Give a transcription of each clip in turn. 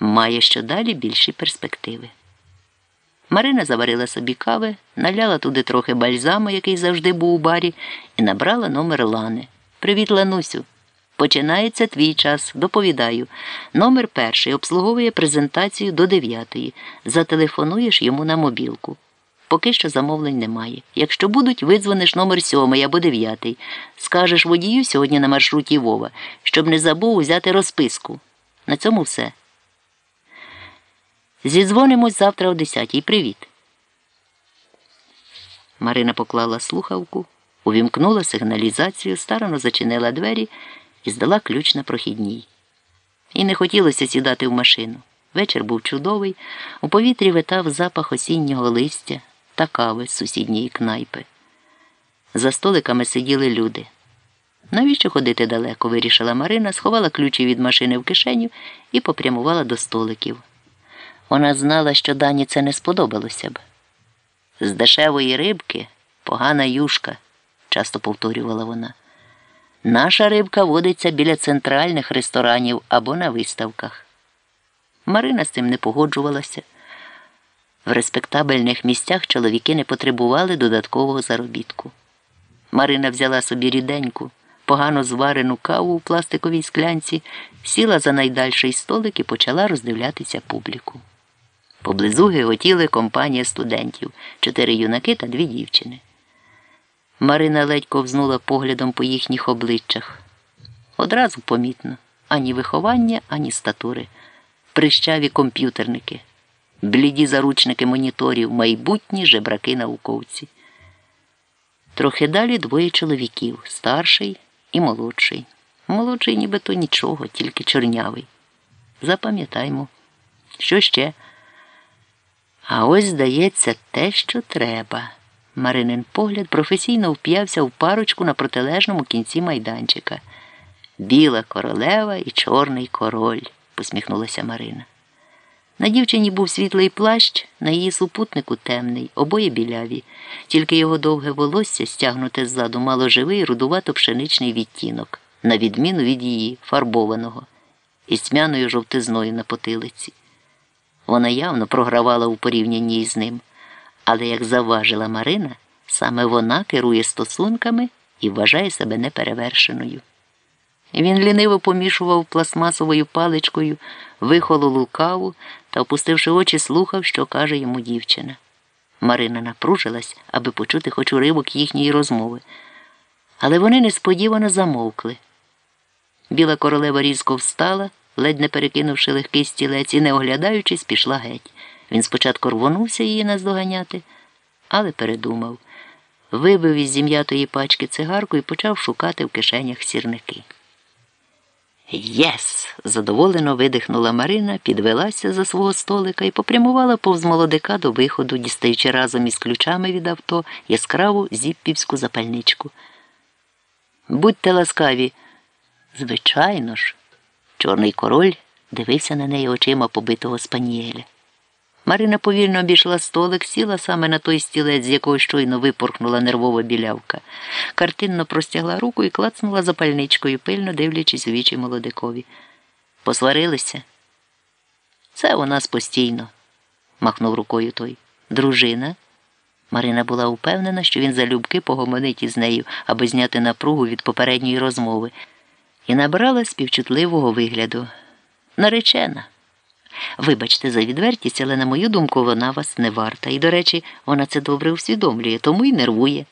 має щодалі більші перспективи. Марина заварила собі кави, наляла туди трохи бальзаму, який завжди був у барі, і набрала номер Лани. Привіт, Ланусю. Починається твій час. Доповідаю. Номер перший обслуговує презентацію до дев'ятої. Зателефонуєш йому на мобілку. Поки що замовлень немає. Якщо будуть, видзвониш номер сьомий або дев'ятий. Скажеш водію сьогодні на маршруті Вова, щоб не забув взяти розписку. На цьому все. Зідзвонимось завтра о десятій. Привіт. Марина поклала слухавку, увімкнула сигналізацію, старано зачинила двері і здала ключ на прохідній. І не хотілося сідати в машину. Вечір був чудовий, у повітрі витав запах осіннього листя та кави з сусідньої кнайпи. За столиками сиділи люди. Навіщо ходити далеко? вирішила Марина, сховала ключі від машини в кишеню і попрямувала до столиків. Вона знала, що Дані це не сподобалося б. З дешевої рибки погана юшка, часто повторювала вона. Наша рибка водиться біля центральних ресторанів або на виставках. Марина з цим не погоджувалася. В респектабельних місцях чоловіки не потребували додаткового заробітку. Марина взяла собі ріденьку, погано зварену каву у пластиковій склянці, сіла за найдальший столик і почала роздивлятися публіку. Поблизу гиготіли компанія студентів, чотири юнаки та дві дівчини. Марина ледь ковзнула поглядом по їхніх обличчях. Одразу помітно ані виховання, ані статури, прищаві комп'ютерники, бліді заручники моніторів, майбутні жебраки науковці. Трохи далі двоє чоловіків старший і молодший. Молодший нібито нічого, тільки чорнявий. Запам'ятаймо, що ще? А ось, здається, те, що треба. Маринин погляд професійно вп'явся в парочку на протилежному кінці майданчика. Біла королева і чорний король, посміхнулася Марина. На дівчині був світлий плащ, на її супутнику темний, обоє біляві, тільки його довге волосся, стягнуте ззаду, мало живий рудувато пшеничний відтінок, на відміну від її фарбованого, із тьмяною жовтизною на потилиці. Вона явно програвала у порівнянні із ним. Але, як завважила Марина, саме вона керує стосунками і вважає себе неперевершеною. Він ліниво помішував пластмасовою паличкою, вихололу каву та, опустивши очі, слухав, що каже йому дівчина. Марина напружилась, аби почути хоч уривок їхньої розмови. Але вони несподівано замовкли. Біла королева різко встала, ледь не перекинувши легкий стілець і, не оглядаючись, пішла геть. Він спочатку рвонувся її наздоганяти, але передумав. Вибив із зім'ятої пачки цигарку і почав шукати в кишенях сірники. Yes! задоволено видихнула Марина, підвелася за свого столика і попрямувала повз молодика до виходу, дістаючи разом із ключами від авто яскраву зіппівську запальничку. Будьте ласкаві, звичайно ж, чорний король дивився на неї очима побитого спанієля. Марина повільно обійшла столик, сіла саме на той стілець, з якого щойно випорхнула нервова білявка. Картинно простягла руку і клацнула запальничкою, пильно дивлячись у вічі молодикові. Посварилися? Це у нас постійно, махнув рукою той. Дружина. Марина була упевнена, що він залюбки погомонить із нею, аби зняти напругу від попередньої розмови, і набрала співчутливого вигляду. Наречена. Вибачте за відвертість, але, на мою думку, вона вас не варта. І, до речі, вона це добре усвідомлює, тому й нервує.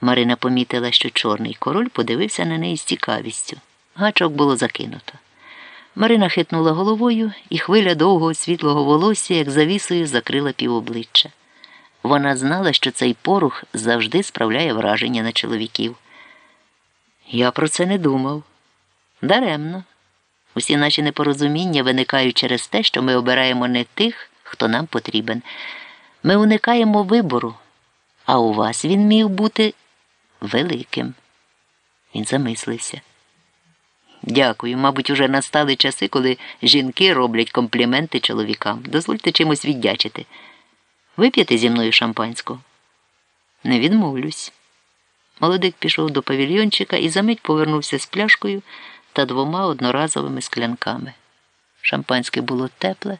Марина помітила, що чорний король подивився на неї з цікавістю. Гачок було закинуто. Марина хитнула головою, і хвиля довгого світлого волосся, як завісою, закрила півобличчя. Вона знала, що цей порух завжди справляє враження на чоловіків. Я про це не думав. Даремно. Усі наші непорозуміння виникають через те, що ми обираємо не тих, хто нам потрібен. Ми уникаємо вибору, а у вас він міг бути великим. Він замислився. Дякую, мабуть, уже настали часи, коли жінки роблять компліменти чоловікам. Дозвольте чимось віддячити. Вип'єте зі мною шампанського? Не відмовлюсь. Молодик пішов до павільйончика і за мить повернувся з пляшкою та двома одноразовими склянками. Шампанське було тепле.